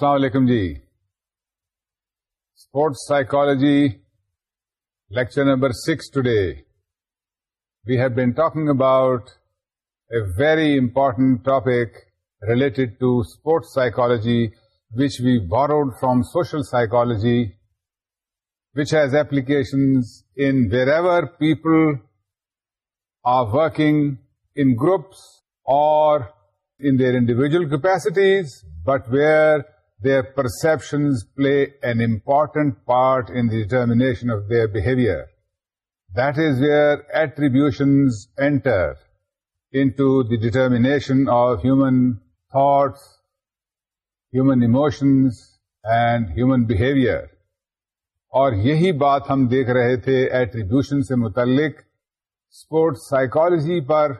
السلام علیکم جی sports psychology lecture number six today we have been talking about a very important topic related to sports psychology which we borrowed from social psychology which has applications in wherever people are working in groups or in their individual capacities but where their perceptions play an important part in the determination of their behavior. That is where attributions enter into the determination of human thoughts, human emotions and human behavior. اور یہی بات ہم دیکھ رہے تھے attribution سے متعلق sports psychology پر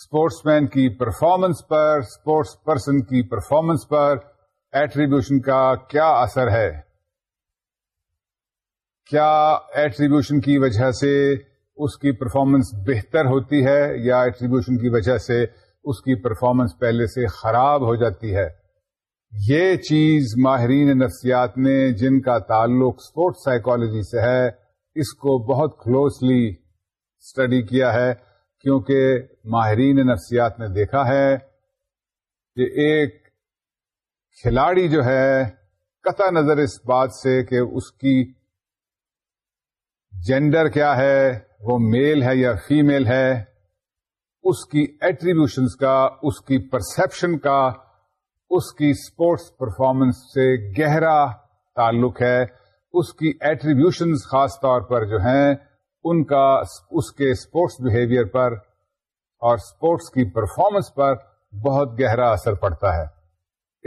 اسپورٹس مین کی پرفارمنس پر اسپورٹس پرسن کی پرفارمنس پر ایٹریبیوشن کا کیا اثر ہے کیا ایٹریبیوشن کی وجہ سے اس کی پرفارمنس بہتر ہوتی ہے یا ایٹریبیوشن کی وجہ سے اس کی پرفارمنس پہلے سے خراب ہو جاتی ہے یہ چیز ماہرین نفسیات نے جن کا تعلق اسپورٹس سائیکالوجی سے ہے اس کو بہت کلوزلی اسٹڈی کیا ہے کیونکہ ماہرین نفسیات نے دیکھا ہے کہ ایک کھلاڑی جو ہے قطع نظر اس بات سے کہ اس کی جینڈر کیا ہے وہ میل ہے یا فیمیل ہے اس کی ایٹریبیوشنس کا اس کی پرسپشن کا اس کی اسپورٹس پرفارمنس سے گہرا تعلق ہے اس کی ایٹریبیوشنس خاص طور پر جو ہیں ان کا اس کے اسپورٹس بہیویئر پر اور اسپورٹس کی پرفارمنس پر بہت گہرا اثر پڑتا ہے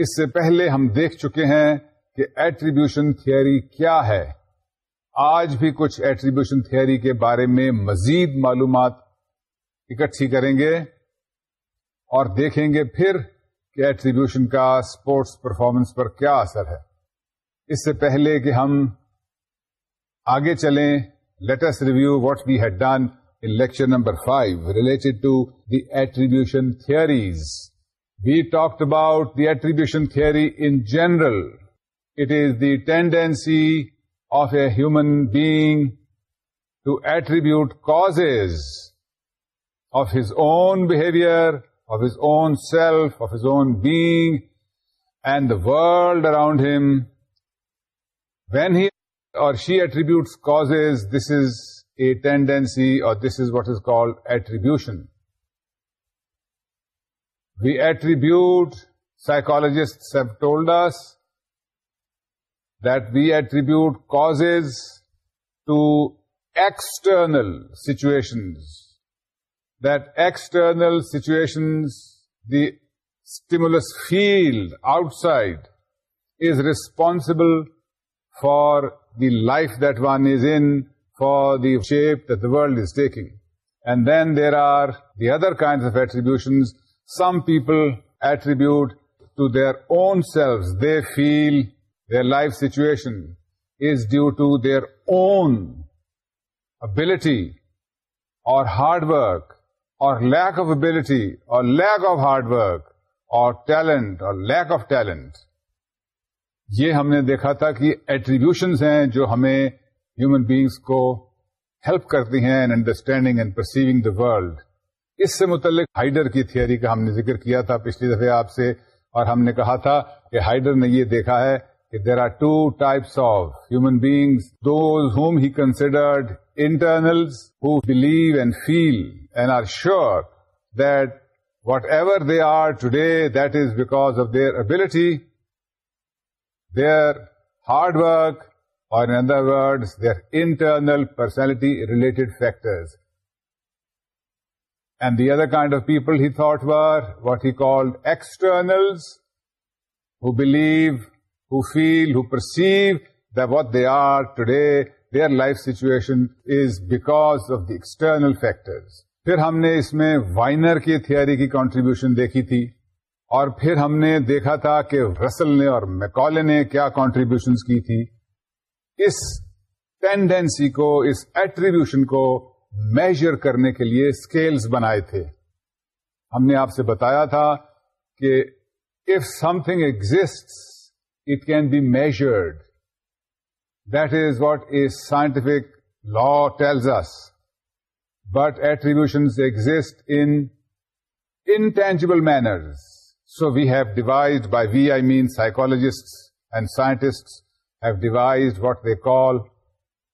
اس سے پہلے ہم دیکھ چکے ہیں کہ ایٹریبیوشن تھیئری کیا ہے آج بھی کچھ ایٹریبیوشن تھیئری کے بارے میں مزید معلومات اکٹھی کریں گے اور دیکھیں گے پھر کہ ایٹریبیوشن کا اسپورٹس پرفارمنس پر کیا اثر ہے اس سے پہلے کہ ہم آگے چلیں let's review what we had done in lecture number five related to the attribution theories We talked about the attribution theory in general. It is the tendency of a human being to attribute causes of his own behavior, of his own self, of his own being, and the world around him. When he or she attributes causes, this is a tendency, or this is what is called attribution. We attribute, psychologists have told us, that we attribute causes to external situations, that external situations, the stimulus field outside is responsible for the life that one is in, for the shape that the world is taking. And then there are the other kinds of attributions some people attribute to their own self they feel their life situation is due to their own ability اور hard work اور lack of ability اور lack of hard work اور talent اور lack of talent یہ ہم نے دیکھا تھا کہ ایٹریبیوشنز ہیں جو ہمیں ہیومن بیگس کو ہیلپ کرتی ہیں in understanding and perceiving the world اس سے متعلق ہائیڈر کی تھیوری کا ہم نے ذکر کیا تھا پچھلی دفعہ آپ سے اور ہم نے کہا تھا کہ ہائیڈر نے یہ دیکھا ہے کہ there are two types of human beings those whom he considered internal who believe and feel and are sure that whatever they are today that is because of their ability their hard work اور in other words their internal personality related factors and the other kind of people he what he what he called believe, believe feel, who the that they are are today, their life situation is because of the external factors پھر ہم نے اس میں Weiner کی theory کی contribution دیکھی تھی اور پھر ہم نے دیکھا تھا کہ رسل نے اور میکالے نے کیا کانٹریبیوشن کی تھی اس ٹینڈینسی کو اس ایٹریبیوشن کو میجر کرنے کے لیے اسکیلز بنائے تھے ہم نے آپ سے بتایا تھا کہ if something exists it can be measured that is what a scientific law tells us but attributions exist in intangible manners so we have devised by we I mean psychologists and scientists have devised what they call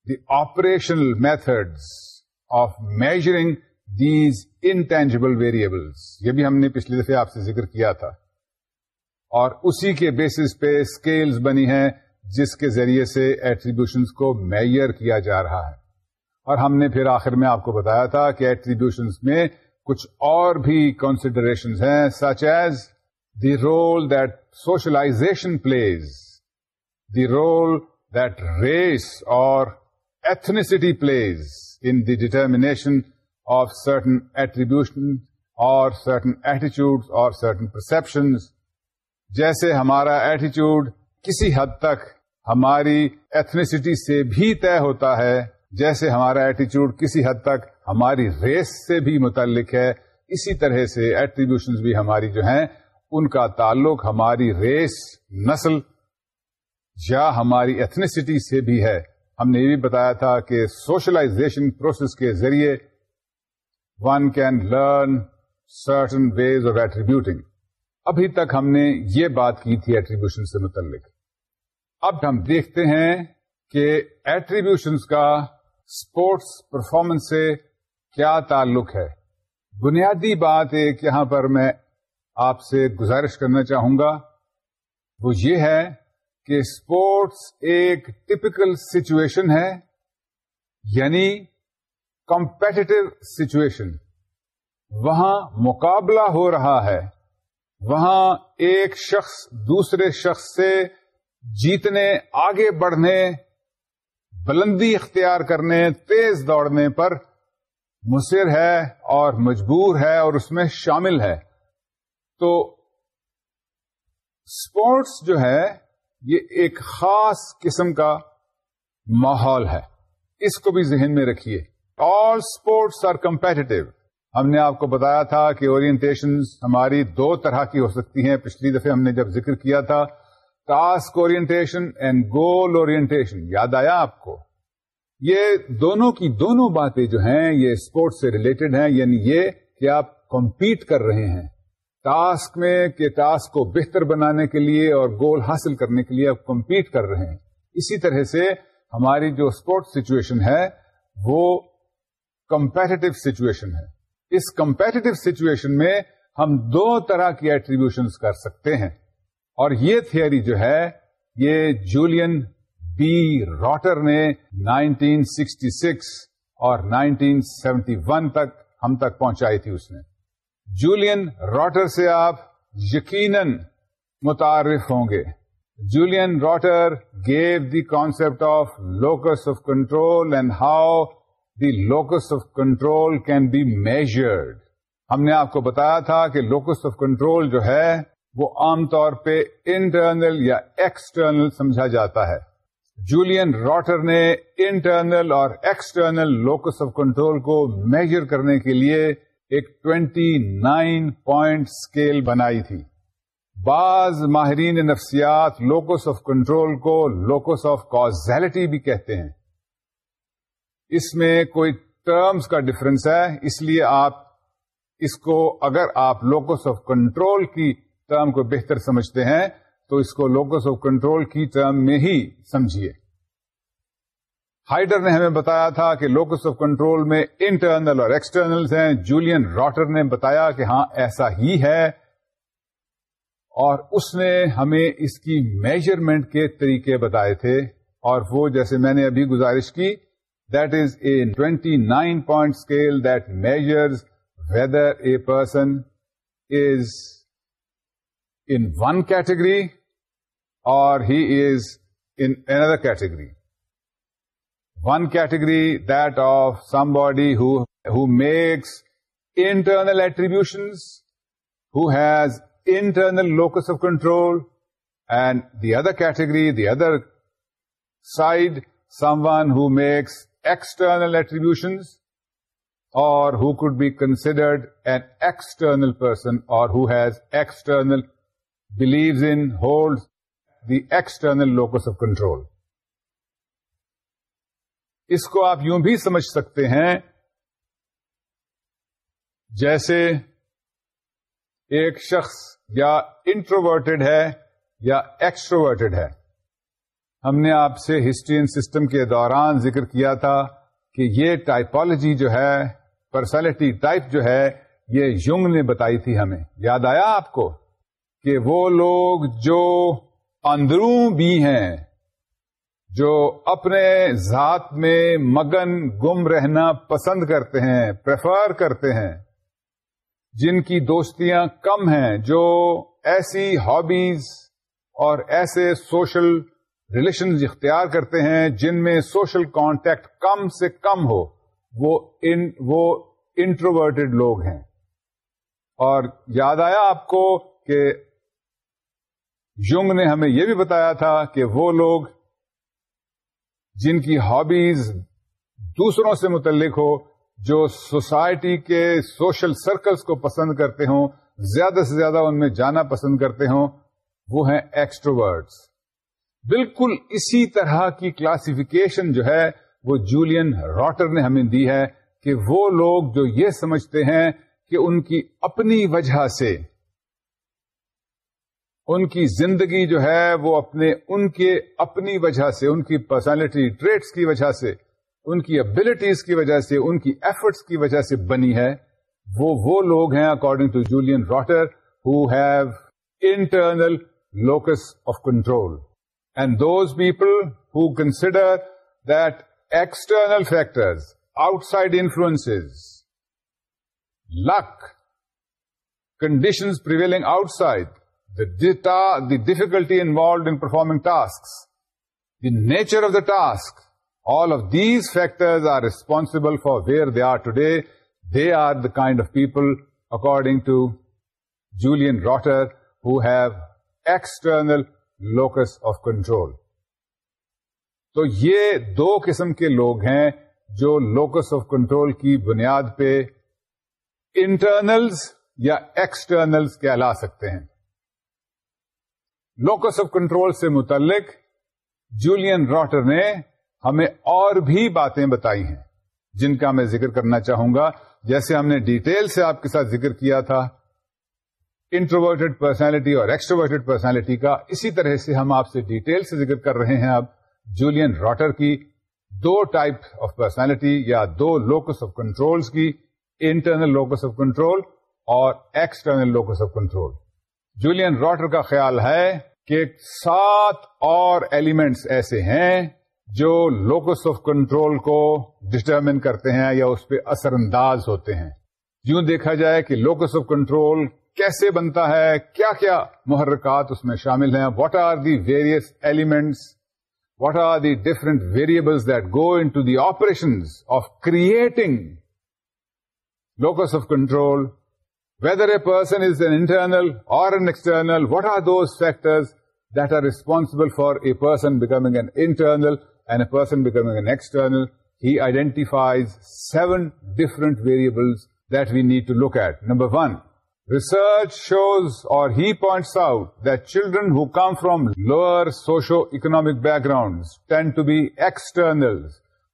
the operational methods of measuring these intangible variables یہ بھی ہم نے پچھلی دفعہ آپ سے ذکر کیا تھا اور اسی کے بیسس پہ اسکیلز بنی ہیں جس کے ذریعے سے ایٹریبیوشنس کو میئر کیا جا رہا ہے اور ہم نے پھر آخر میں آپ کو بتایا تھا کہ ایٹریبیوشنس میں کچھ اور بھی کنسیڈریشن ہیں such as the role that socialization plays the role that race اور ethnicity plays in the determination of certain attribution اور سرٹن ایٹیچیوڈ اور سرٹن پرسپشن جیسے ہمارا ایٹیچیوڈ کسی حد تک ہماری ایتھنیسٹی سے بھی طے ہوتا ہے جیسے ہمارا ایٹیچیوڈ کسی حد تک ہماری ریس سے بھی متعلق ہے اسی طرح سے ایٹریبیوشن بھی ہماری جو ہیں ان کا تعلق ہماری ریس نسل یا ہماری ایتھنیسٹی سے بھی ہے ہم نے یہ بھی بتایا تھا کہ سوشلائزیشن پروسیس کے ذریعے one can learn certain ways of attributing ابھی تک ہم نے یہ بات کی تھی ایٹریبیوشن سے متعلق اب ہم دیکھتے ہیں کہ ایٹریبیوشنس کا اسپورٹس پرفارمنس سے کیا تعلق ہے بنیادی بات ایک یہاں پر میں آپ سے گزارش کرنا چاہوں گا وہ یہ ہے کہ اسپورٹس ایک ٹیپیکل سچویشن ہے یعنی کمپیٹیو سچویشن وہاں مقابلہ ہو رہا ہے وہاں ایک شخص دوسرے شخص سے جیتنے آگے بڑھنے بلندی اختیار کرنے تیز دوڑنے پر مصر ہے اور مجبور ہے اور اس میں شامل ہے تو اسپورٹس جو ہے یہ ایک خاص قسم کا ماحول ہے اس کو بھی ذہن میں رکھیے آل اسپورٹس آر کمپیٹیو ہم نے آپ کو بتایا تھا کہ اورینٹیشن ہماری دو طرح کی ہو سکتی ہیں پچھلی دفعہ ہم نے جب ذکر کیا تھا task orientation and goal orientation یاد آیا آپ کو یہ دونوں کی دونوں باتیں جو ہیں یہ اسپورٹس سے ریلیٹڈ ہیں یعنی یہ کہ آپ کمپیٹ کر رہے ہیں ٹاسک میں ٹاسک کو بہتر بنانے کے لیے اور گول حاصل کرنے کے لیے آپ کمپیٹ کر رہے ہیں اسی طرح سے ہماری جو اسپورٹ سچویشن ہے وہ کمپیٹیو سچویشن ہے اس کمپیٹیٹو سچویشن میں ہم دو طرح کی ایٹریبیوشن کر سکتے ہیں اور یہ جو ہے یہ جولین بی راٹر نے 1966 اور 1971 تک ہم تک پہنچائی تھی اس نے جولین راٹر سے آپ یقیناً متعارف ہوں گے Julian Rotter gave the concept of locus of control and how the locus of control can be measured ہم نے آپ کو بتایا تھا کہ لوکس آف کنٹرول جو ہے وہ عام طور پہ انٹرنل یا ایکسٹرنل سمجھا جاتا ہے جولین راٹر نے انٹرنل اور ایکسٹرنل لوکس آف کنٹرول کو میجر کرنے کے لیے ایک 29 پوائنٹ اسکیل بنائی تھی بعض ماہرین نفسیات لوکس آف کنٹرول کو لوکس آف کازیلٹی بھی کہتے ہیں اس میں کوئی ٹرمز کا ڈفرنس ہے اس لیے آپ اس کو اگر آپ لوکس آف کنٹرول کی ٹرم کو بہتر سمجھتے ہیں تو اس کو لوکس آف کنٹرول کی ٹرم میں ہی سمجھیے ہائڈر نے ہمیں بتایا تھا کہ لوکس آف کنٹرول میں انٹرنل اور ایکسٹرنل ہیں جولین راٹر نے بتایا کہ ہاں ایسا ہی ہے اور اس نے ہمیں اس کی میجرمنٹ کے طریقے بتائے تھے اور وہ جیسے میں نے ابھی گزارش کی that is a twenty nine point scale that measures whether a person is in one category or he is in another category One category, that of somebody who makes internal attributions, who has internal locus of control, and the other category, the other side, someone who makes external attributions, or who could be considered an external person, or who has external, believes in, holds the external locus of control. اس کو آپ یوں بھی سمجھ سکتے ہیں جیسے ایک شخص یا انٹروورٹیڈ ہے یا ایکسٹروورٹیڈ ہے ہم نے آپ سے ہسٹری اینڈ سسٹم کے دوران ذکر کیا تھا کہ یہ ٹائپالوجی جو ہے پرسنالٹی ٹائپ جو ہے یہ یونگ نے بتائی تھی ہمیں یاد آیا آپ کو کہ وہ لوگ جو اندروں بھی ہیں جو اپنے ذات میں مگن گم رہنا پسند کرتے ہیں پریفر کرتے ہیں جن کی دوستیاں کم ہیں جو ایسی ہابیز اور ایسے سوشل ریلیشنز اختیار کرتے ہیں جن میں سوشل کانٹیکٹ کم سے کم ہو وہ ان وہ انٹروورٹیڈ لوگ ہیں اور یاد آیا آپ کو کہ یونگ نے ہمیں یہ بھی بتایا تھا کہ وہ لوگ جن کی ہابیز دوسروں سے متعلق ہو جو سوسائٹی کے سوشل سرکلز کو پسند کرتے ہوں زیادہ سے زیادہ ان میں جانا پسند کرتے ہوں وہ ہیں ایکسٹروورڈس بالکل اسی طرح کی کلاسیفیکیشن جو ہے وہ جولین راٹر نے ہمیں دی ہے کہ وہ لوگ جو یہ سمجھتے ہیں کہ ان کی اپنی وجہ سے ان کی زندگی جو ہے وہ اپنے ان کے اپنی وجہ سے ان کی پرسنالٹی ٹریٹس کی وجہ سے ان کی ابلٹیز کی وجہ سے ان کی ایفرٹس کی وجہ سے بنی ہے وہ وہ لوگ ہیں according to Julian Rotter who have internal locus of control and those people who consider that external factors outside influence like conditions prevailing outside the, the difficulty involved in performing tasks, the nature of the task, all of these factors are responsible for where they are today. They are the kind of people, according to Julian Rotter, who have external locus of control. تو یہ دو قسم کے لوگ ہیں جو locus of control کی بنیاد پہ انٹرنلز یا ایکسٹرنلز کہلا سکتے ہیں لوکس آف کنٹرول سے متعلق جولین راٹر نے ہمیں اور بھی باتیں بتائی ہیں جن کا میں ذکر کرنا چاہوں گا جیسے ہم نے ڈیٹیل سے آپ کے ساتھ ذکر کیا تھا انٹروورٹڈ پرسنالٹی اور ایکسٹروورٹڈ پرسنالٹی کا اسی طرح سے ہم آپ سے ڈیٹیل سے ذکر کر رہے ہیں اب جولین راٹر کی دو ٹائپ آف پرسنالٹی یا دو لوکس آف کنٹرول کی انٹرنل لوکس آف کنٹرول اور external locus of control Julian Rotter کا خیال ہے کہ سات اور ایلیمنٹس ایسے ہیں جو لوکس آف کنٹرول کو ڈٹرمن کرتے ہیں یا اس پہ اثر انداز ہوتے ہیں یوں دیکھا جائے کہ لوکس آف کنٹرول کیسے بنتا ہے کیا کیا محرکات اس میں شامل ہیں what are the various elements what are the different variables that go into the operations of creating locus of control Whether a person is an internal or an external, what are those factors that are responsible for a person becoming an internal and a person becoming an external? He identifies 7 different variables that we need to look at. Number 1, research shows, or he points out, that children who come from lower socio-economic backgrounds tend to be externals.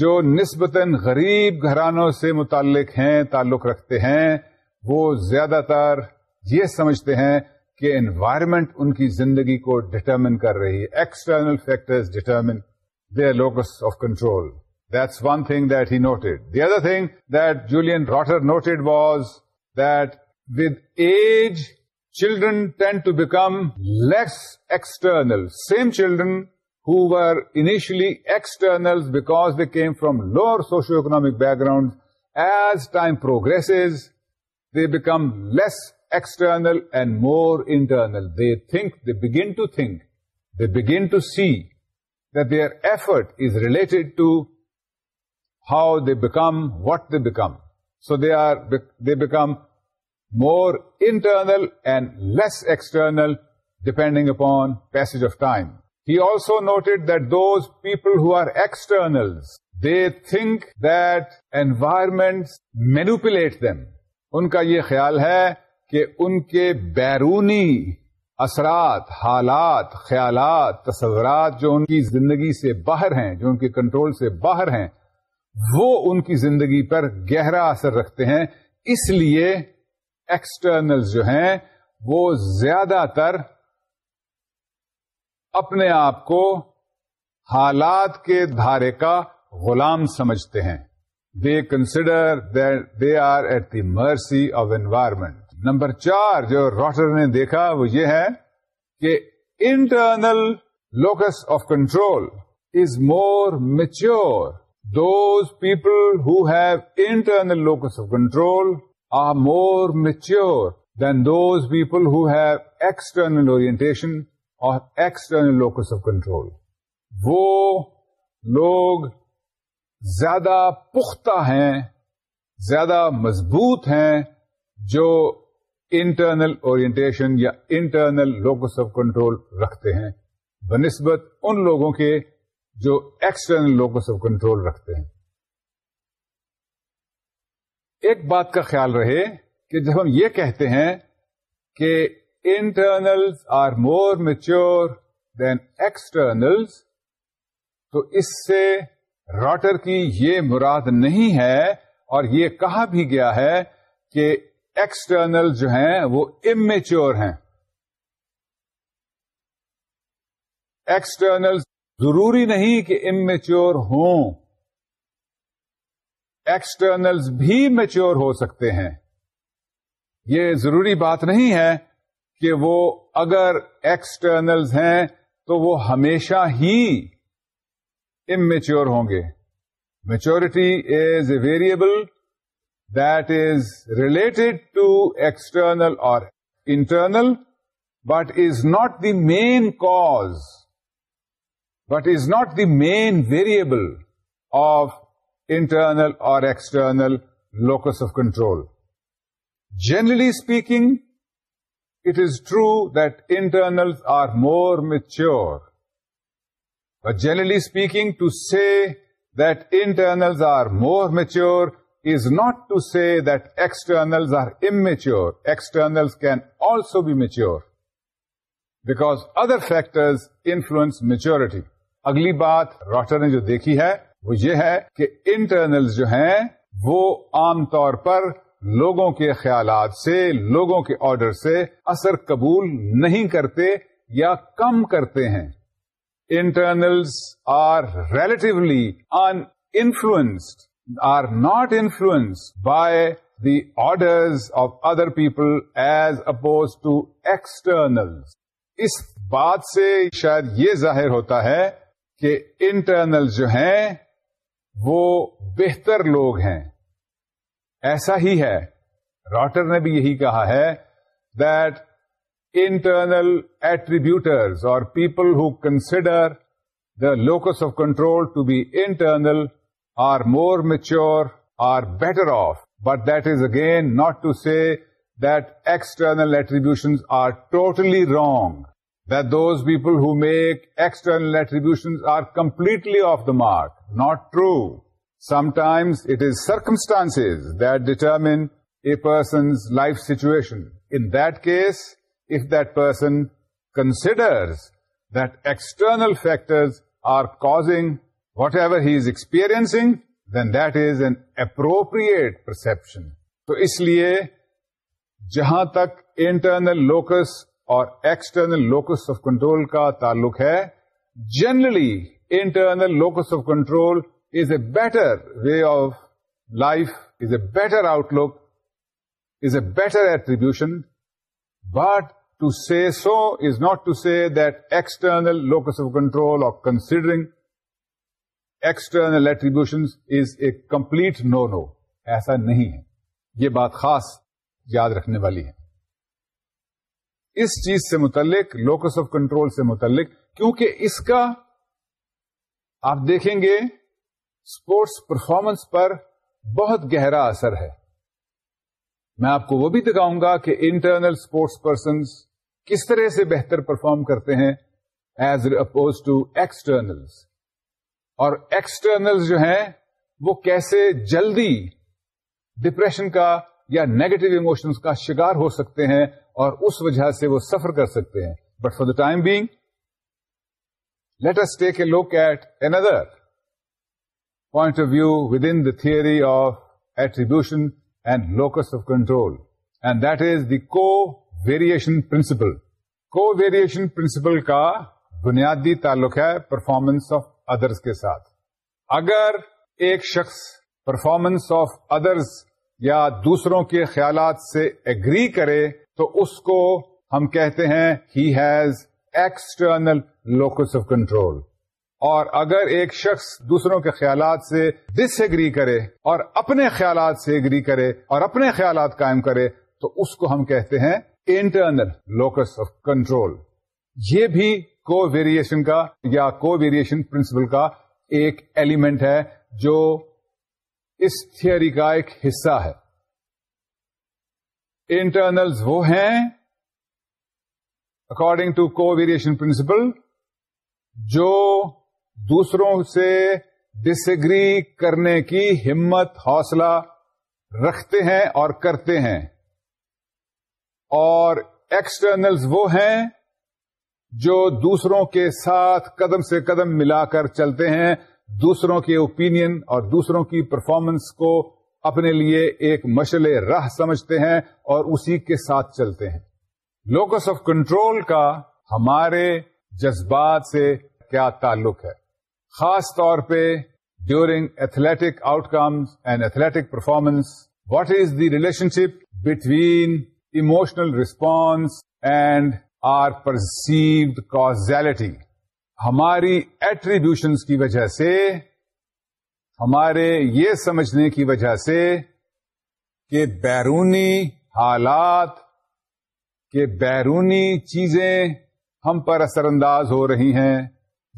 جو نسبتاً غریب گھرانوں سے متعلق ہیں تعلق رکھتے ہیں وہ زیادہ تر یہ سمجھتے ہیں کہ انوائرمنٹ ان کی زندگی کو ڈٹرمن کر رہی ہے external factors determine the locus of control that's one thing that he noted the other thing that Julian Rotter noted was that with age children tend to become less external same children who were initially externals because they came from lower socioeconomic backgrounds, as time progresses, they become less external and more internal. They begin to think, they begin to see that their effort is related to how they become, what they become. So they become more internal and less external depending upon passage of time. He also noted that those people who are externals, they think that environments manipulate them. ان کا یہ خیال ہے کہ ان کے بیرونی اثرات حالات خیالات تصورات جو ان کی زندگی سے باہر ہیں جو ان کے کنٹرول سے باہر ہیں وہ ان کی زندگی پر گہرا اثر رکھتے ہیں اس لیے ایکسٹرنل جو ہیں وہ زیادہ تر اپنے آپ کو حالات کے دھارے کا غلام سمجھتے ہیں they consider they are at the mercy of environment number چار جو راٹر نے دیکھا وہ یہ ہے کہ internal locus of control is more mature those people who have internal locus of control are more mature than those people who have external orientation or external locus of control وہ لوگ زیادہ پختہ ہیں زیادہ مضبوط ہیں جو انٹرنل اورینٹیشن یا انٹرنل لوکس آف کنٹرول رکھتے ہیں بنسبت ان لوگوں کے جو ایکسٹرنل لوکس آف کنٹرول رکھتے ہیں ایک بات کا خیال رہے کہ جب ہم یہ کہتے ہیں کہ internals are more mature than externals تو اس سے راٹر کی یہ مراد نہیں ہے اور یہ کہا بھی گیا ہے کہ ایکسٹرنل جو ہیں وہ امیچور ہیں ایکسٹرنل ضروری نہیں کہ امیچور ہوں ایکسٹرنل بھی میچور ہو سکتے ہیں یہ ضروری بات نہیں ہے کہ وہ اگر ایکسٹرنلز ہیں تو وہ ہمیشہ ہی امیچیور ہوں گے maturity is a variable that is related to external or internal but is not the main cause but is not the main variable of internal or external locus of control generally speaking it is true more are more mature generally speaking to that internals are more mature is not to say that are are immature. External can also be mature Because other factors influence maturity اگلی بات Rotter نے جو دیکھی ہے وہ یہ ہے کہ انٹرنل جو ہیں وہ عام طور پر لوگوں کے خیالات سے لوگوں کے آرڈر سے اثر قبول نہیں کرتے یا کم کرتے ہیں internals are relatively influenced or not influenced by the orders of other people as opposed to external اس بات سے شاید یہ ظاہر ہوتا ہے کہ انٹرنل جو ہیں وہ بہتر لوگ ہیں ایسا ہی ہے راٹر نے بھی یہی کہا ہے that internal attributors or people who consider the locus of control to be internal are more mature or better off but that is again not to say external attribution are totally wrong that those people who make external attributions are completely off the mark. Not true. Some times it is circumstance that determine a person's life situation in this if that person considers that external factors are causing whatever he is experiencing then that is an appropriate perception تو اس لیے جہاں تک internal locus اور external locus of control کا تعلق ہے generally internal locus of control a better way of life is a better outlook is a better attribution but to say so is not to say that external locus of control of considering external attribution is a complete نورو ایسا نہیں ہے یہ بات خاص یاد رکھنے والی ہے اس چیز سے متعلق لوکس آف کنٹرول سے متعلق کیونکہ اس کا آپ دیکھیں گے پرفارمنس پر بہت گہرا اثر ہے میں آپ کو وہ بھی دکھاؤں گا کہ انٹرنل اسپورٹس پرسنس کس طرح سے بہتر پرفارم کرتے ہیں ایز اپوز ٹو ایکسٹرنلز اور ایکسٹرنل جو ہیں وہ کیسے جلدی ڈپریشن کا یا نیگیٹو ایموشنس کا شکار ہو سکتے ہیں اور اس وجہ سے وہ سفر کر سکتے ہیں but for the time being let take a look at another point of view within the theory of attribution and locus of control and that is the covariation principle covariation principle کا بنیادی تعلق ہے performance of others کے ساتھ اگر ایک شخص performance of others یا دوسروں کے خیالات سے اگری کرے تو اس کو ہم کہتے ہیں he has external locus of control اور اگر ایک شخص دوسروں کے خیالات سے ڈس ایگری کرے اور اپنے خیالات سے ایگری کرے اور اپنے خیالات قائم کرے تو اس کو ہم کہتے ہیں انٹرنل لوکس آف کنٹرول یہ بھی کو ویریشن کا یا کو ویریشن پرنسپل کا ایک ایلیمنٹ ہے جو اس تھیئری کا ایک حصہ ہے انٹرنل وہ ہیں according to covariation principle جو دوسروں سے ڈس ایگری کرنے کی ہمت حوصلہ رکھتے ہیں اور کرتے ہیں اور ایکسٹرنلز وہ ہیں جو دوسروں کے ساتھ قدم سے قدم ملا کر چلتے ہیں دوسروں کے اوپینین اور دوسروں کی پرفارمنس کو اپنے لیے ایک مشل راہ سمجھتے ہیں اور اسی کے ساتھ چلتے ہیں لوکس آف کنٹرول کا ہمارے جذبات سے کیا تعلق ہے خاص طور پہ during athletic outcomes and athletic performance what is the relationship between emotional response and our perceived causality ہماری ایٹریبیوشنس کی وجہ سے ہمارے یہ سمجھنے کی وجہ سے کہ بیرونی حالات کے بیرونی چیزیں ہم پر اثر انداز ہو رہی ہیں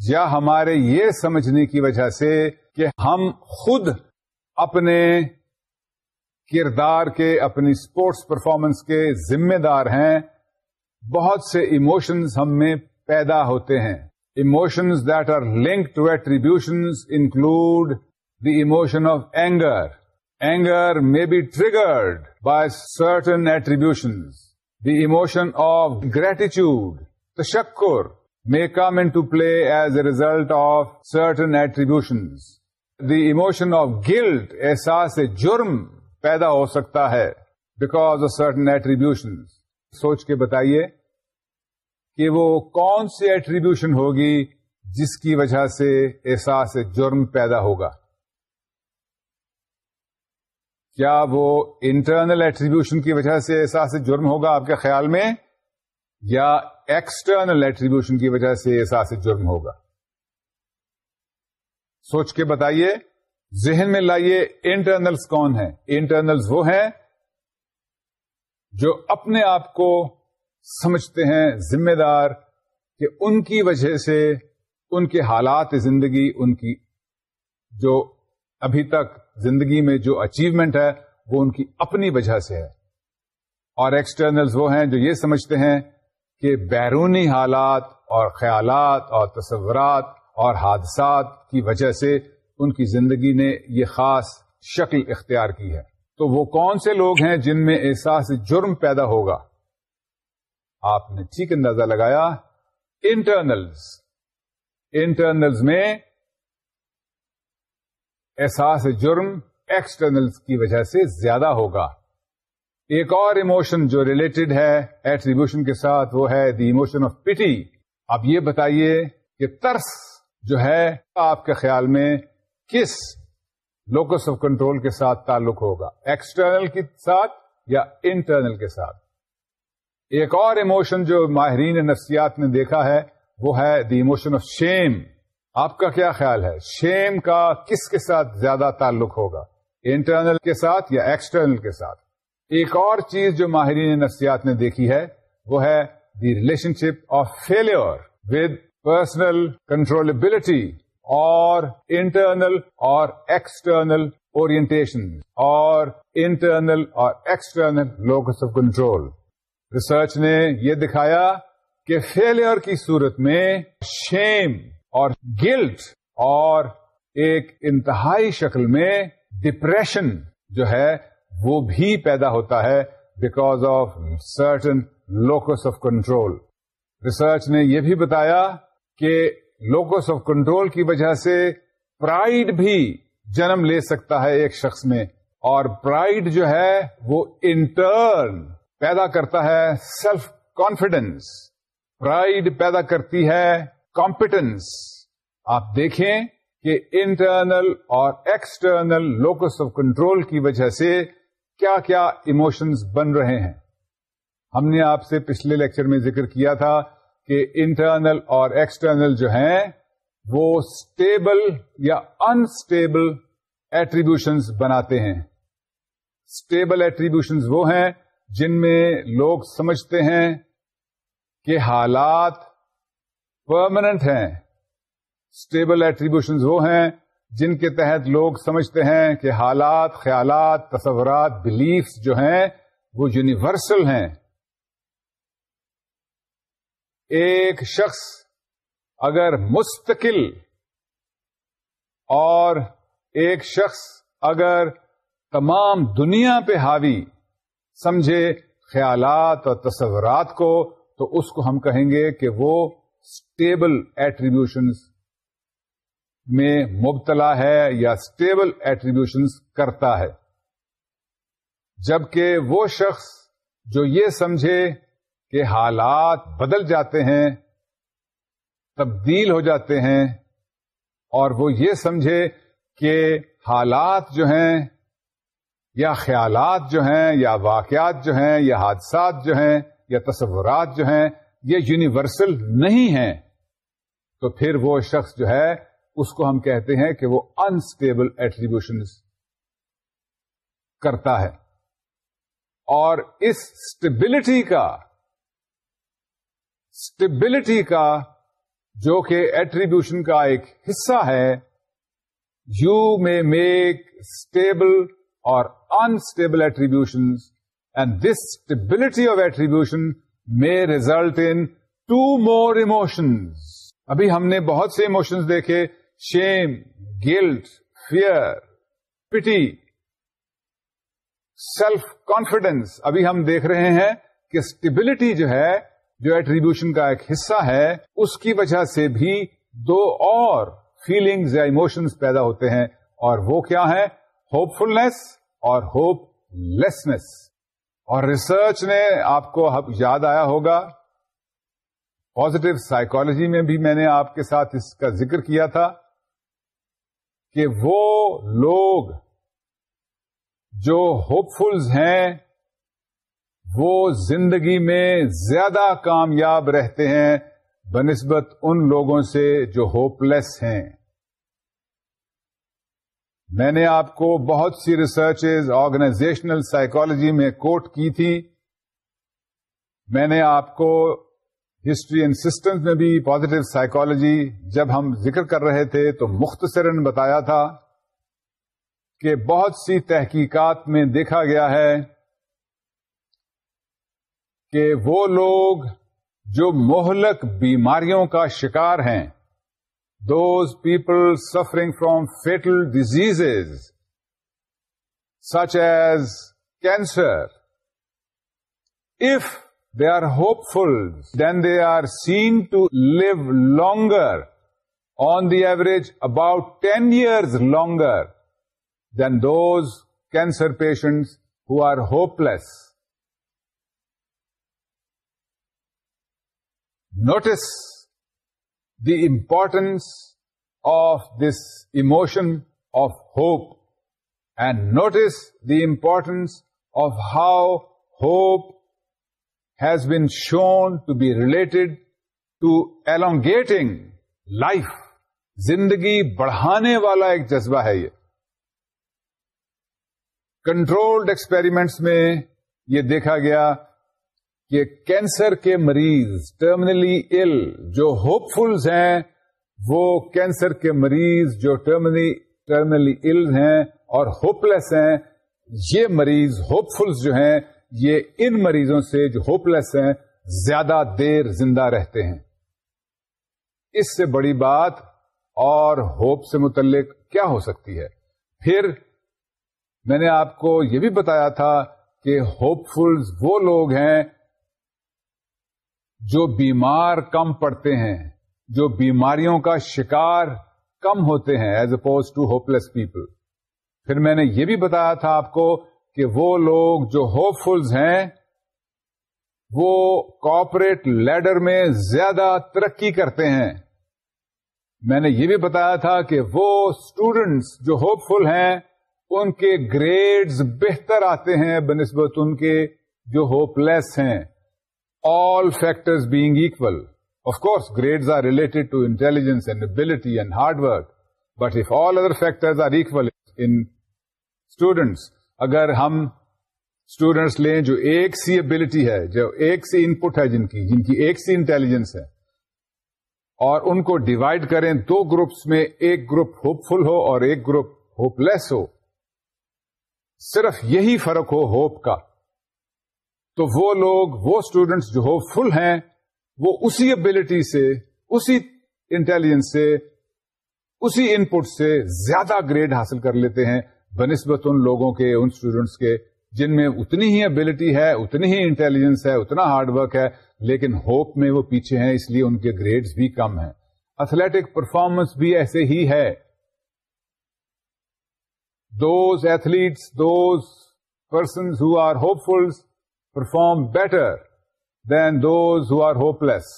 یا ہمارے یہ سمجھنے کی وجہ سے کہ ہم خود اپنے کردار کے اپنی اسپورٹس پرفارمنس کے ذمہ دار ہیں بہت سے ایموشنز ہم میں پیدا ہوتے ہیں emotions that are link to attributions include the emotion of anger anger may be triggered by certain attributions the emotion of gratitude تشکر may come into play as a result of certain attributions. The emotion of guilt, احساس جرم پیدا ہو سکتا ہے because of certain attributions. سوچ کے بتائیے کہ وہ کون سی ایٹریبیوشن ہوگی جس کی وجہ سے احساس جرم پیدا ہوگا کیا وہ انٹرنل ایٹریبیوشن کی وجہ سے احساس جرم ہوگا آپ کے خیال میں یا ایکسٹرنل ایٹریبیوشن کی وجہ سے احساس جرم ہوگا سوچ کے بتائیے ذہن میں لائیے انٹرنلز کون ہیں انٹرنلز وہ ہیں جو اپنے آپ کو سمجھتے ہیں ذمہ دار کہ ان کی وجہ سے ان کے حالات زندگی ان کی جو ابھی تک زندگی میں جو اچیومنٹ ہے وہ ان کی اپنی وجہ سے ہے اور ایکسٹرنلز وہ ہیں جو یہ سمجھتے ہیں کہ بیرونی حالات اور خیالات اور تصورات اور حادثات کی وجہ سے ان کی زندگی نے یہ خاص شکل اختیار کی ہے تو وہ کون سے لوگ ہیں جن میں احساس جرم پیدا ہوگا آپ نے ٹھیک اندازہ لگایا انٹرنلز انٹرنلز میں احساس جرم ایکسٹرنلز کی وجہ سے زیادہ ہوگا ایک اور ایموشن جو ریلیٹڈ ہے ایٹریبیوشن کے ساتھ وہ ہے دی ایموشن آف پٹی آپ یہ بتائیے کہ ترس جو ہے آپ کے خیال میں کس لوکس آف کنٹرول کے ساتھ تعلق ہوگا ایکسٹرنل کے ساتھ یا انٹرنل کے ساتھ ایک اور ایموشن جو ماہرین نفسیات نے دیکھا ہے وہ ہے دی ایموشن آف شیم آپ کا کیا خیال ہے شیم کا کس کے ساتھ زیادہ تعلق ہوگا انٹرنل کے ساتھ یا ایکسٹرنل کے ساتھ ایک اور چیز جو ماہرین نفسیات نے دیکھی ہے وہ ہے the relationship of fail with personal controllability or internal or external or internal or external locus of control research نے یہ دکھایا کہ فیل کی صورت میں شیم اور گلٹ اور ایک انتہائی شکل میں ڈپریشن جو ہے وہ بھی پیدا ہوتا ہے because of certain locus of control research نے یہ بھی بتایا کہ لوکس آف کنٹرول کی وجہ سے پرائڈ بھی جنم لے سکتا ہے ایک شخص میں اور پرائڈ جو ہے وہ انٹرن پیدا کرتا ہے سیلف کانفیڈینس پرائڈ پیدا کرتی ہے کمپیٹنس آپ دیکھیں کہ انٹرنل اور ایکسٹرنل لوکس آف کنٹرول کی وجہ سے کیا کیا ایموشنز بن رہے ہیں ہم نے آپ سے پچھلے لیکچر میں ذکر کیا تھا کہ انٹرنل اور ایکسٹرنل جو ہیں وہ اسٹیبل یا انسٹیبل ایٹریبیوشنز بناتے ہیں اسٹیبل ایٹریبیوشنز وہ ہیں جن میں لوگ سمجھتے ہیں کہ حالات پرماننٹ ہیں اسٹیبل ایٹریبیوشنز وہ ہیں جن کے تحت لوگ سمجھتے ہیں کہ حالات خیالات تصورات بلیفس جو ہیں وہ یونیورسل ہیں ایک شخص اگر مستقل اور ایک شخص اگر تمام دنیا پہ حاوی سمجھے خیالات اور تصورات کو تو اس کو ہم کہیں گے کہ وہ اسٹیبل ایٹریبیوشنس میں مبتلا ہے یا اسٹیبل ایٹریبیوشن کرتا ہے جبکہ وہ شخص جو یہ سمجھے کہ حالات بدل جاتے ہیں تبدیل ہو جاتے ہیں اور وہ یہ سمجھے کہ حالات جو ہیں یا خیالات جو ہیں یا واقعات جو ہیں یا حادثات جو ہیں یا تصورات جو ہیں یہ یونیورسل نہیں ہیں تو پھر وہ شخص جو ہے اس کو ہم کہتے ہیں کہ وہ انسٹیبل ایٹریبیوشن کرتا ہے اور اس اسٹیبلٹی کا اسٹیبلٹی کا جو کہ ایٹریبیوشن کا ایک حصہ ہے you may make stable or unstable attribution and this stability of attribution may result into more emotions ابھی ہم نے بہت سے ایموشنز دیکھے shame guilt fear pity self confidence ابھی ہم دیکھ رہے ہیں کہ اسٹیبلٹی جو ہے جو ایٹریبیوشن کا ایک حصہ ہے اس کی وجہ سے بھی دو اور فیلنگز یا ایموشنز پیدا ہوتے ہیں اور وہ کیا ہے ہوپ فلنس اور ہوپ لیسنس اور ریسرچ نے آپ کو اب یاد آیا ہوگا پازیٹو سائیکالوجی میں بھی میں نے آپ کے ساتھ اس کا ذکر کیا تھا کہ وہ لوگ جو ہوپ فلز ہیں وہ زندگی میں زیادہ کامیاب رہتے ہیں بنسبت ان لوگوں سے جو لیس ہیں میں نے آپ کو بہت سی ریسرچز آرگنائزیشنل سائیکالوجی میں کوٹ کی تھی میں نے آپ کو ہسٹری اینڈ سسٹمز میں بھی پازیٹو سائیکولوجی جب ہم ذکر کر رہے تھے تو مختصر بتایا تھا کہ بہت سی تحقیقات میں دیکھا گیا ہے کہ وہ لوگ جو مہلک بیماریوں کا شکار ہیں those people suffering from fatal disease such as cancer if they are hopeful, then they are seen to live longer, on the average about 10 years longer than those cancer patients who are hopeless. Notice the importance of this emotion of hope, and notice the importance of how hope has been shown to be related to elongating life زندگی بڑھانے والا ایک جذبہ ہے یہ controlled experiments میں یہ دیکھا گیا کہ کینسر کے مریض ٹرمنلی ال جو ہوپ فلز ہیں وہ کینسر کے مریض جو ٹرمنلی ال ہیں اور لیس ہیں یہ مریض ہوپ فلز جو ہیں یہ ان مریضوں سے جو ہوپ لیس ہیں زیادہ دیر زندہ رہتے ہیں اس سے بڑی بات اور ہوپ سے متعلق کیا ہو سکتی ہے پھر میں نے آپ کو یہ بھی بتایا تھا کہ ہوپ فلز وہ لوگ ہیں جو بیمار کم پڑتے ہیں جو بیماریوں کا شکار کم ہوتے ہیں as opposed to hopeless people پھر میں نے یہ بھی بتایا تھا آپ کو کہ وہ لوگ جو ہوپ فلز ہیں وہ کارپوریٹ لیڈر میں زیادہ ترقی کرتے ہیں میں نے یہ بھی بتایا تھا کہ وہ اسٹوڈنٹس جو فل ہیں ان کے گریڈز بہتر آتے ہیں بنسبت ان کے جو ہوپ لیس ہیں all factor course grades are related to intelligence and ability and hard work but if all other factor are equal students اگر ہم اسٹوڈینٹس لیں جو ایک سی ابلٹی ہے جو ایک سی ان پٹ ہے جن کی جن کی ایک سی انٹیلیجنس ہے اور ان کو ڈیوائڈ کریں دو گروپس میں ایک گروپ ہوپ فل ہو اور ایک گروپ ہوپ لیس ہو صرف یہی فرق ہو ہوپ کا تو وہ لوگ وہ اسٹوڈینٹس جو ہوپ فل ہیں وہ اسی ابلٹی سے اسی انٹیلیجنس سے اسی ان پٹ سے زیادہ گریڈ حاصل کر لیتے ہیں بنسبت ان لوگوں کے ان اسٹوڈینٹس کے جن میں اتنی ہی ابلٹی ہے اتنی ہی انٹیلیجنس ہے اتنا ہارڈ ورک ہے لیکن ہوپ میں وہ پیچھے ہیں اس لیے ان کے گریڈس بھی کم ہیں اتلیٹک پرفارمنس بھی ایسے ہی ہے those athletes those persons who are hopefuls perform better than those who are less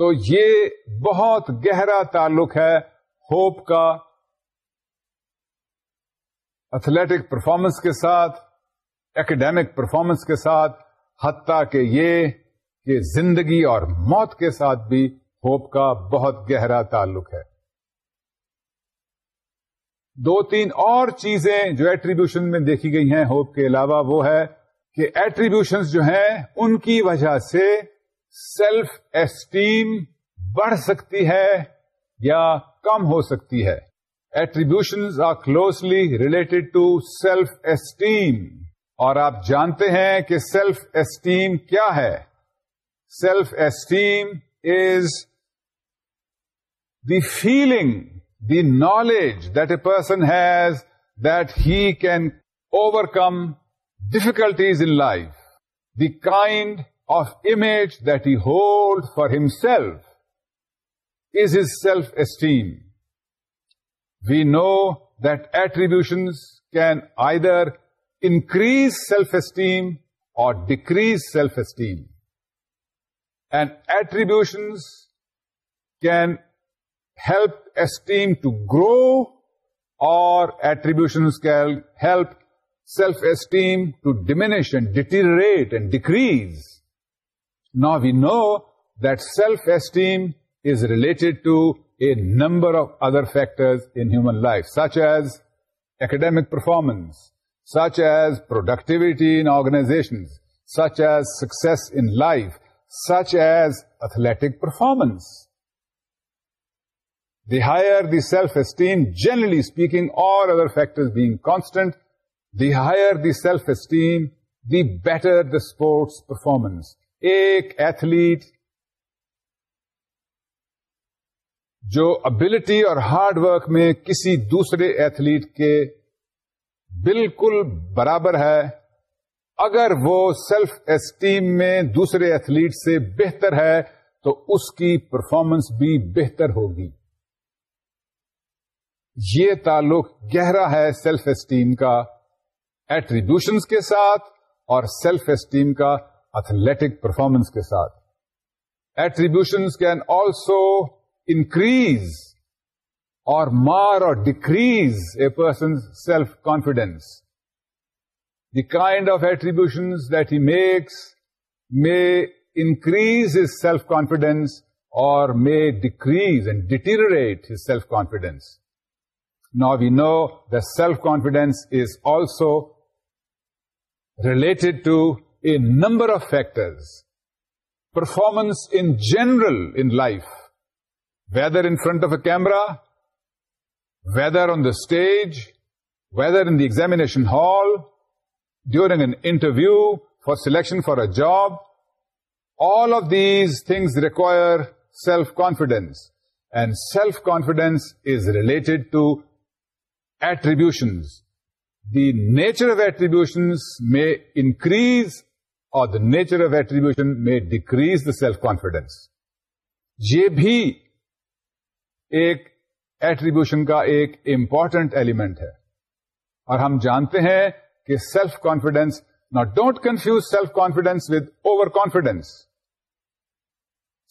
تو یہ بہت گہرا تعلق ہے ہوپ کا ایتھلیٹک پرفارمنس کے ساتھ ایکڈیمک پرفارمنس کے ساتھ حتیٰ کہ یہ کہ زندگی اور موت کے ساتھ بھی ہوپ کا بہت گہرا تعلق ہے دو تین اور چیزیں جو ایٹریبیوشن میں دیکھی گئی ہیں ہوپ کے علاوہ وہ ہے کہ ایٹریبیوشن جو ہیں ان کی وجہ سے سیلف اسٹیم بڑھ سکتی ہے یا کم ہو سکتی ہے attributions are closely related to self esteem اور آپ جانتے ہیں کہ سیلف اسٹیم کیا ہے self esteem is the feeling the knowledge that a person has that he can overcome difficulties in life the kind of image that he hold for himself is his self esteem We know that attributions can either increase self-esteem or decrease self-esteem. And attributions can help esteem to grow, or attributions can help self-esteem to diminish and deteriorate and decrease. Now we know that self-esteem is related to a number of other factors in human life, such as academic performance, such as productivity in organizations, such as success in life, such as athletic performance. The higher the self-esteem, generally speaking, all other factors being constant, the higher the self-esteem, the better the sports performance. Ek athlete جو ability اور hard work میں کسی دوسرے athlete کے بالکل برابر ہے اگر وہ سیلف اسٹیم میں دوسرے ایتھلیٹ سے بہتر ہے تو اس کی پرفارمنس بھی بہتر ہوگی یہ تعلق گہرا ہے سیلف اسٹیم کا ایٹریبیوشنس کے ساتھ اور سیلف اسٹیم کا اتھلیٹک پرفارمنس کے ساتھ attributions can also increase or mar or decrease a person's self-confidence. The kind of attributions that he makes may increase his self-confidence or may decrease and deteriorate his self-confidence. Now we know that self-confidence is also related to a number of factors. Performance in general in life whether front of a camera whether on the stage whether in the examination hall during an interview for selection for a job all of these require self confidence and self confidence is relate to attributions the nature of attributions may increase or the nature of ایٹریبیشن میں decrease the self confidence یہ بھی ایک attribution کا ایک important element ہے اور ہم جانتے ہیں کہ سیلف کانفیڈینس نا don't confuse self confidence with over confidence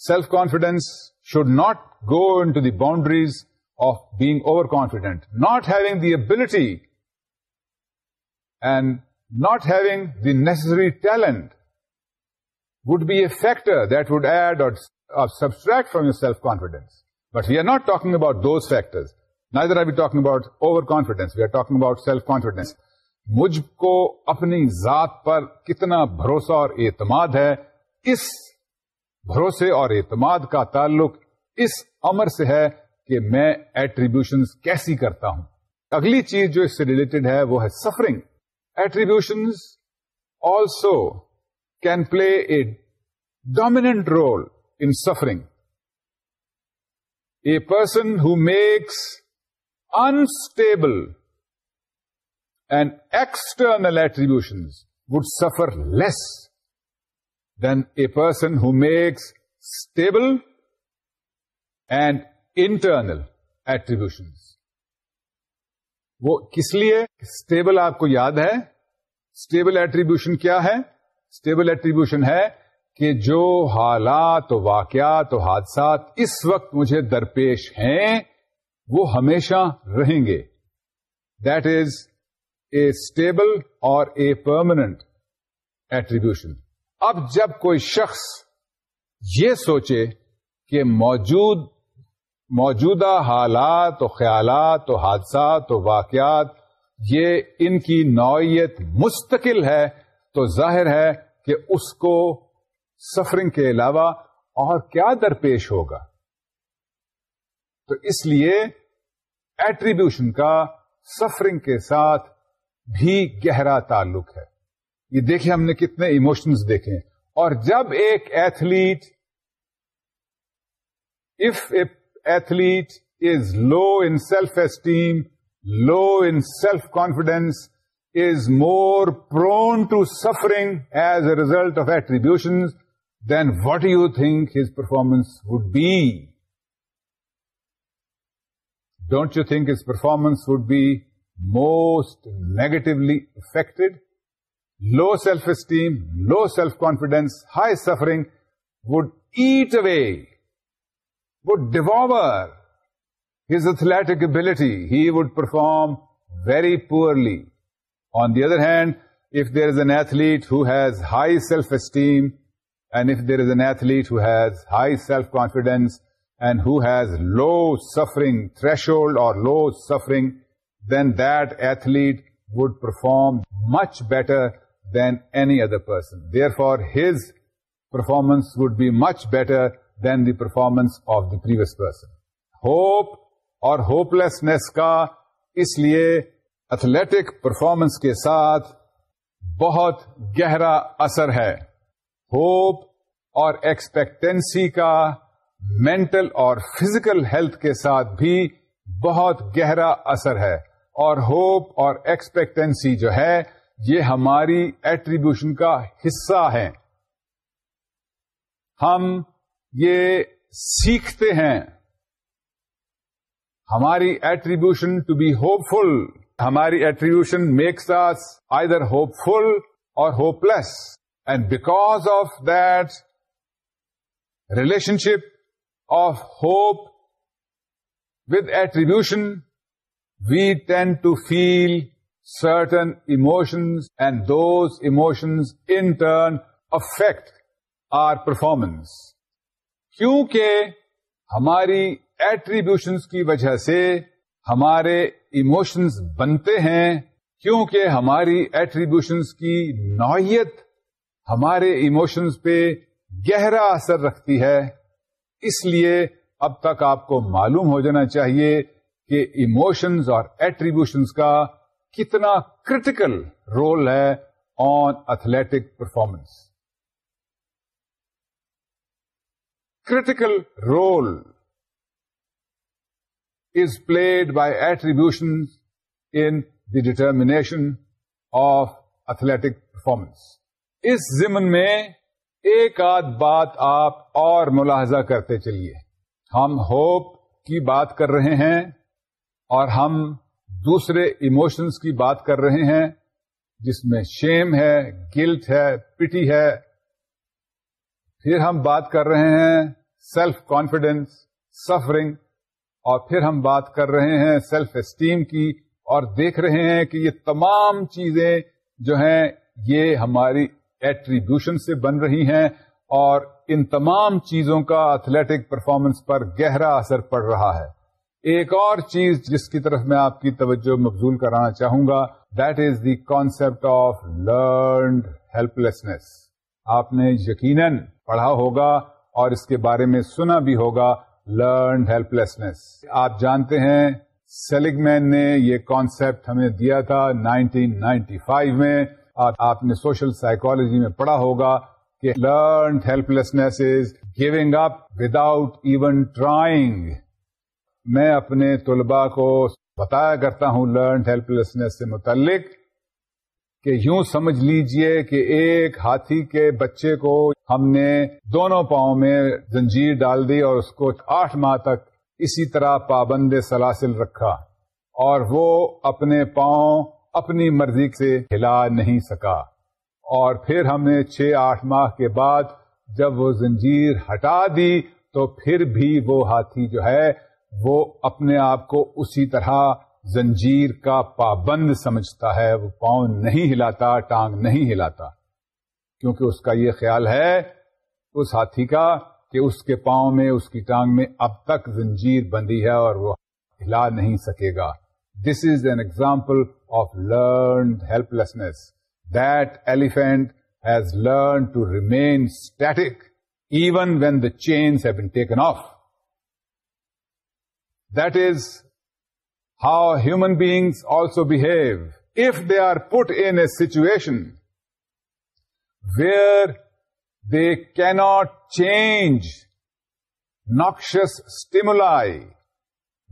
self confidence should not go into the boundaries of being over confident not having the ability and not having the necessary talent would be a factor that would add or subtract from your self confidence but we are not talking about those factors نا either I be talking about over confidence we are talking about self confidence مجھ کو اپنی ذات پر کتنا بھروسہ اور اعتماد ہے اس بھروسے اور اعتماد کا تعلق اس امر سے ہے کہ میں ایٹریبیوشن کیسی کرتا ہوں اگلی چیز جو اس سے ریلیٹڈ ہے وہ ہے suffering attribution also can play a dominant role in suffering a person who makes unstable and external attributions would suffer less than a person who makes stable and internal attributions. وہ کس لیے stable آپ کو یاد ہے stable attribution کیا ہے stable attribution ہے کہ جو حالات و واقعات و حادثات اس وقت مجھے درپیش ہیں وہ ہمیشہ رہیں گے that is a stable or a permanent attribution اب جب کوئی شخص یہ سوچے کہ موجود موجودہ حالات و خیالات و حادثات و واقعات یہ ان کی نوعیت مستقل ہے تو ظاہر ہے کہ اس کو سفرنگ کے علاوہ اور کیا درپیش ہوگا تو اس لیے ایٹریبیوشن کا سفرنگ کے ساتھ بھی گہرا تعلق ہے یہ دیکھیں ہم نے کتنے ایموشنز دیکھے اور جب ایک athlete if a athlete is low in self esteem low in self confidence is more prone to suffering as a result of attribution then what do you think his performance would be? Don't you think his performance would be most negatively affected? Low self-esteem, low self-confidence, high suffering would eat away, would devour his athletic ability. He would perform very poorly. On the other hand, if there is an athlete who has high self-esteem, and if there is an athlete has high self confidence and has low suffering threshold or low suffering then that athlete would perform much better than any other person therefore his performance would be much better than the performance of the previous person hope اور hopelessness کا اس لیے athletic performance کے ساتھ بہت گہرا اثر ہے ہوپ اور ایکسپیکٹینسی کا مینٹل اور فزیکل ہیلتھ کے ساتھ بھی بہت گہرا اثر ہے اور ہوپ اور ایکسپیکٹینسی جو ہے یہ ہماری ایٹریبیوشن کا حصہ ہے ہم یہ سیکھتے ہیں ہماری attribution to be hopeful ہماری attribution makes us either hopeful or hopeless and because of that relationship of hope with attribution we tend to feel certain emotions and those in in turn affect our performance کیونکہ ہماری attributions کی وجہ سے ہمارے emotions بنتے ہیں کیونکہ ہماری ایٹریبیوشنس کی نوعیت ہمارے ایموشنز پہ گہرا اثر رکھتی ہے اس لیے اب تک آپ کو معلوم ہو جانا چاہیے کہ ایموشنز اور ایٹریبیوشنز کا کتنا کرٹیکل رول ہے on athletic performance critical role is played by attributions in the determination of athletic performance اس ضمن میں ایک آدھ بات آپ اور ملاحظہ کرتے چلیے ہم ہوپ کی بات کر رہے ہیں اور ہم دوسرے ایموشنس کی بات کر رہے ہیں جس میں شیم ہے گلٹ ہے پٹی ہے پھر ہم بات کر رہے ہیں سیلف کانفیڈینس سفرنگ اور پھر ہم بات کر رہے ہیں سیلف اسٹیم کی اور دیکھ رہے ہیں کہ یہ تمام چیزیں جو ہیں یہ ہماری ایٹریبیوشن سے بن رہی ہیں اور ان تمام چیزوں کا ایتھلیٹک پرفارمنس پر گہرا اثر پڑ رہا ہے ایک اور چیز جس کی طرف میں آپ کی توجہ مبزول کرانا چاہوں گا that is the concept of learned helplessness آپ نے یقیناً پڑھا ہوگا اور اس کے بارے میں سنا بھی ہوگا لرنڈ ہیلپ لیسنیس آپ جانتے ہیں سیلگ مین نے یہ کانسپٹ ہمیں دیا تھا 1995 میں آپ نے سوشل سائیکالوجی میں پڑھا ہوگا کہ learn helplessness is giving up without even trying میں اپنے طلباء کو بتایا کرتا ہوں لرن ہیلپ لیسنیس سے متعلق کہ یوں سمجھ لیجئے کہ ایک ہاتھی کے بچے کو ہم نے دونوں پاؤں میں زنجیر ڈال دی اور اس کو آٹھ ماہ تک اسی طرح پابند سلاسل رکھا اور وہ اپنے پاؤں اپنی مرضی سے ہلا نہیں سکا اور پھر ہم نے چھ آٹھ ماہ کے بعد جب وہ زنجیر ہٹا دی تو پھر بھی وہ ہاتھی جو ہے وہ اپنے آپ کو اسی طرح زنجیر کا پابند سمجھتا ہے وہ پاؤں نہیں ہلاتا ٹانگ نہیں ہلاتا کیونکہ اس کا یہ خیال ہے اس ہاتھی کا کہ اس کے پاؤں میں اس کی ٹانگ میں اب تک زنجیر بندی ہے اور وہ ہلا نہیں سکے گا This is an example of learned helplessness. That elephant has learned to remain static even when the chains have been taken off. That is how human beings also behave. If they are put in a situation where they cannot change noxious stimuli,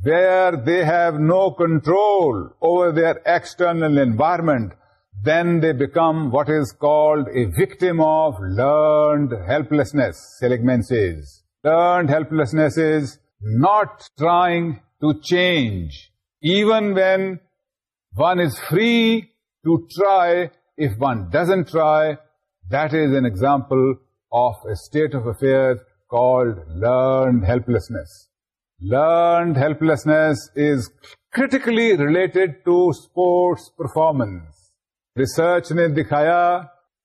where they have no control over their external environment, then they become what is called a victim of learned helplessness, Seligman says. Learned helplessness is not trying to change, even when one is free to try. If one doesn't try, that is an example of a state of affairs called learned helplessness. Learned helplessness is related related to sports performance research نے دکھایا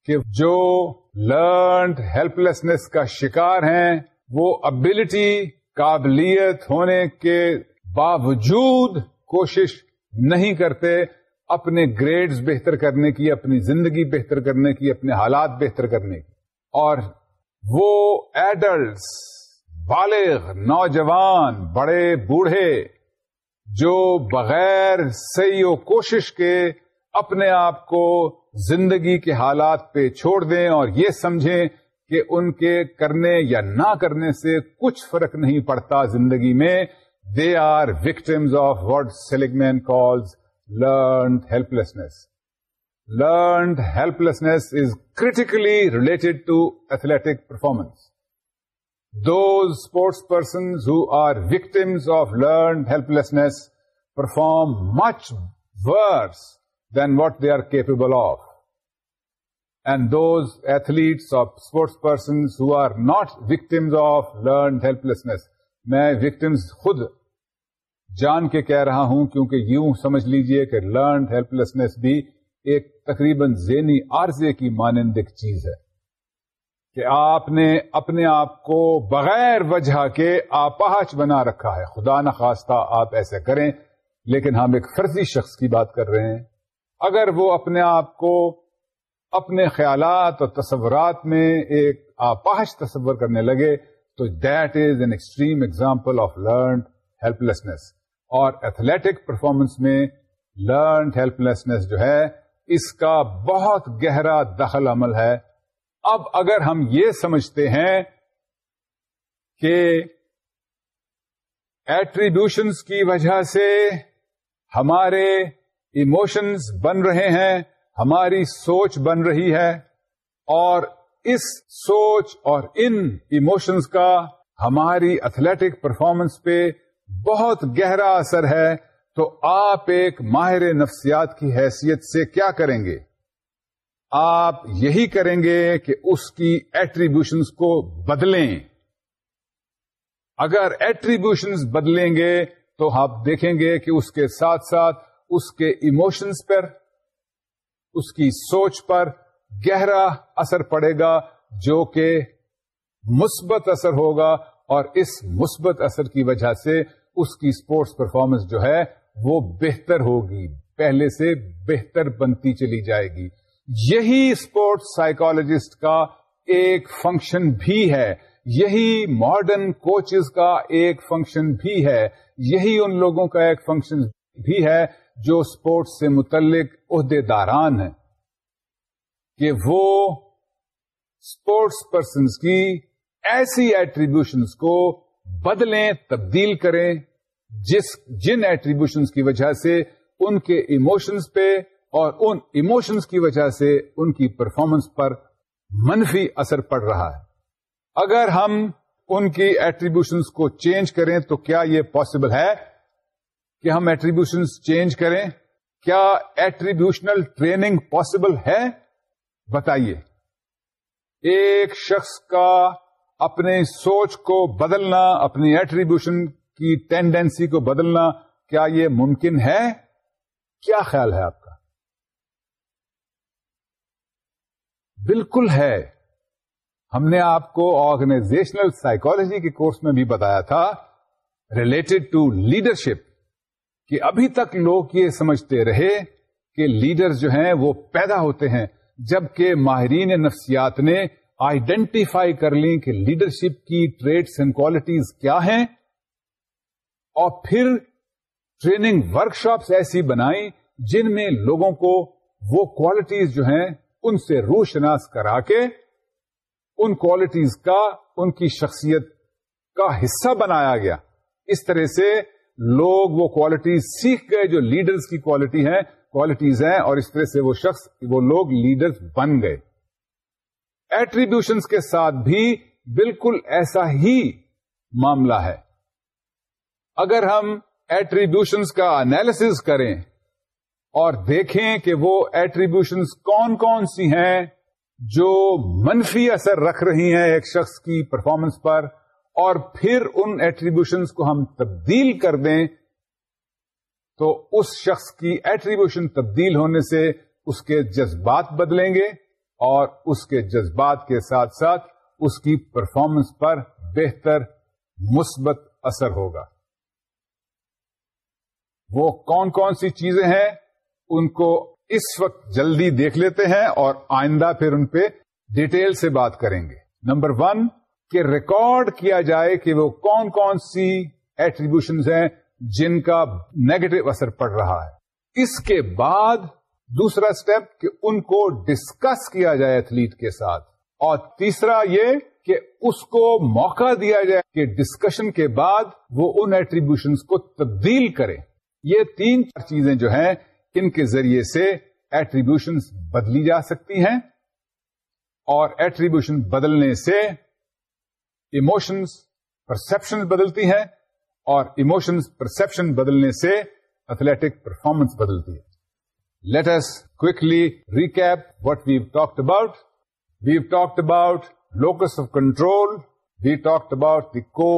کہ جو learned help کا شکار ہیں وہ ability قابلیت ہونے کے باوجود کوشش نہیں کرتے اپنے گریڈز بہتر کرنے کی اپنی زندگی بہتر کرنے کی اپنے حالات بہتر کرنے کی اور وہ ایڈلٹس بالغ نوجوان بڑے بوڑھے جو بغیر صحیح و کوشش کے اپنے آپ کو زندگی کے حالات پہ چھوڑ دیں اور یہ سمجھیں کہ ان کے کرنے یا نہ کرنے سے کچھ فرق نہیں پڑتا زندگی میں they are victims of what Seligman man calls learned helplessness learned helplessness is critically related to athletic performance those sports persons who are victims of learned helplessness perform much worse than what they are capable of and those athletes of sports persons who are not victims of learned helplessness میں victims خود جان کے کہہ رہا ہوں کیونکہ یوں سمجھ لیجیے کہ لرنڈ ہیلپ لیسنیس بھی ایک تقریباً ذہنی عارضے کی مانندک چیز ہے کہ آپ نے اپنے آپ کو بغیر وجہ کے آپاہچ بنا رکھا ہے خدا نخواستہ آپ ایسے کریں لیکن ہم ایک فرضی شخص کی بات کر رہے ہیں اگر وہ اپنے آپ کو اپنے خیالات اور تصورات میں ایک آپاچ تصور کرنے لگے تو that is an extreme example of learned helplessness اور ایتھلیٹک پرفارمنس میں لرنڈ ہیلپ لیسنس جو ہے اس کا بہت گہرا دخل عمل ہے اب اگر ہم یہ سمجھتے ہیں کہ ایٹریبیوشنس کی وجہ سے ہمارے ایموشنز بن رہے ہیں ہماری سوچ بن رہی ہے اور اس سوچ اور ان ایموشنز کا ہماری اتھلیٹک پرفارمنس پہ بہت گہرا اثر ہے تو آپ ایک ماہر نفسیات کی حیثیت سے کیا کریں گے آپ یہی کریں گے کہ اس کی ایٹریبیوشنس کو بدلیں اگر ایٹریبیوشنس بدلیں گے تو آپ دیکھیں گے کہ اس کے ساتھ ساتھ اس کے ایموشنس پر اس کی سوچ پر گہرا اثر پڑے گا جو کہ مثبت اثر ہوگا اور اس مثبت اثر کی وجہ سے اس کی اسپورٹس پرفارمنس جو ہے وہ بہتر ہوگی پہلے سے بہتر بنتی چلی جائے گی یہی اسپورٹس سائیکالوجسٹ کا ایک فنکشن بھی ہے یہی ماڈرن کوچز کا ایک فنکشن بھی ہے یہی ان لوگوں کا ایک فنکشن بھی ہے جو اسپورٹس سے متعلق عہدے داران ہیں کہ وہ اسپورٹس پرسنس کی ایسی ایٹریبیوشنس کو بدلیں تبدیل کریں جس جن ایٹریبیوشنس کی وجہ سے ان کے ایموشنس پہ اور ان ایموشنس کی وجہ سے ان کی پرفارمنس پر منفی اثر پڑ رہا ہے اگر ہم ان کی ایٹریبیوشنس کو چینج کریں تو کیا یہ پاسبل ہے کہ ہم ایٹریبیوشنس چینج کریں کیا ایٹریبیوشنل ٹریننگ پاسبل ہے بتائیے ایک شخص کا اپنے سوچ کو بدلنا اپنی ایٹریبیوشن کی ٹینڈینسی کو بدلنا کیا یہ ممکن ہے کیا خیال ہے آپ کا بالکل ہے ہم نے آپ کو آرگنائزیشنل سائیکولوجی کے کورس میں بھی بتایا تھا ریلیٹڈ ٹو لیڈرشپ کہ ابھی تک لوگ یہ سمجھتے رہے کہ لیڈر جو ہیں وہ پیدا ہوتے ہیں جبکہ ماہرین نفسیات نے آئیڈینٹیفائی کر لی کہ لیڈرشپ کی ٹریڈس اینڈ کوالٹیز کیا ہیں اور پھر ٹریننگ ورک شاپس ایسی بنائی جن میں لوگوں کو وہ کوالٹیز جو ہیں ان سے روشناس کرا کے ان کوالٹیز کا ان کی شخصیت کا حصہ بنایا گیا اس طرح سے لوگ وہ کوالٹیز سیکھ گئے جو لیڈرز کی کوالٹی ہیں کوالٹیز ہیں اور اس طرح سے وہ شخص وہ لوگ لیڈرز بن گئے ایٹریبیوشنس کے ساتھ بھی بالکل ایسا ہی معاملہ ہے اگر ہم ایٹریبیوشنس کا انالیس کریں اور دیکھیں کہ وہ ایٹریبیوشنز کون کون سی ہیں جو منفی اثر رکھ رہی ہیں ایک شخص کی پرفارمنس پر اور پھر ان ایٹریبیوشن کو ہم تبدیل کر دیں تو اس شخص کی ایٹریبیوشن تبدیل ہونے سے اس کے جذبات بدلیں گے اور اس کے جذبات کے ساتھ ساتھ اس کی پرفارمنس پر بہتر مثبت اثر ہوگا وہ کون کون سی چیزیں ہیں ان کو اس وقت جلدی دیکھ لیتے ہیں اور آئندہ پھر ان پہ ڈیٹیل سے بات کریں گے نمبر ون کہ ریکارڈ کیا جائے کہ وہ کون کون سی ایٹریبیوشن ہیں جن کا نیگیٹو اثر پڑ رہا ہے اس کے بعد دوسرا اسٹیپ کہ ان کو ڈسکس کیا جائے ایتھلیٹ کے ساتھ اور تیسرا یہ کہ اس کو موقع دیا جائے کہ ڈسکشن کے بعد وہ ان ایٹریبیوشنس کو تبدیل کرے یہ تین چار چیزیں جو ہیں ان کے ذریعے سے ایٹریبیوشن بدلی جا سکتی ہیں اور ایٹریبیوشن بدلنے سے ایموشنس پرسپشن بدلتی ہیں اور ایموشنس پرسپشن بدلنے سے اتلیٹک پرفارمنس بدلتی ہے let us quickly recap what we've talk about we've talked about locus of control we talk about the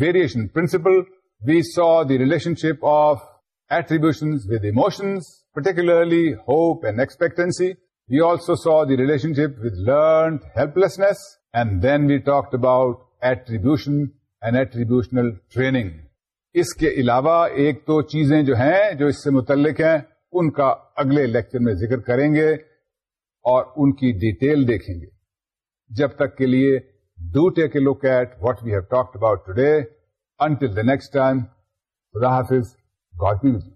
covariation principle we saw the relationship of attributions with emotions, particularly hope and expectancy we also saw the relationship with helplessness and and then we talked about attribution and attributional training اس کے علاوہ ایک تو چیزیں جو ہیں جو اس سے متعلق ہیں ان کا اگلے لیکچر میں ذکر کریں گے اور ان کی ڈیٹیل دیکھیں گے جب تک کے لیے do take a look at what we have talked about today until the next time خدا حافظ گافیز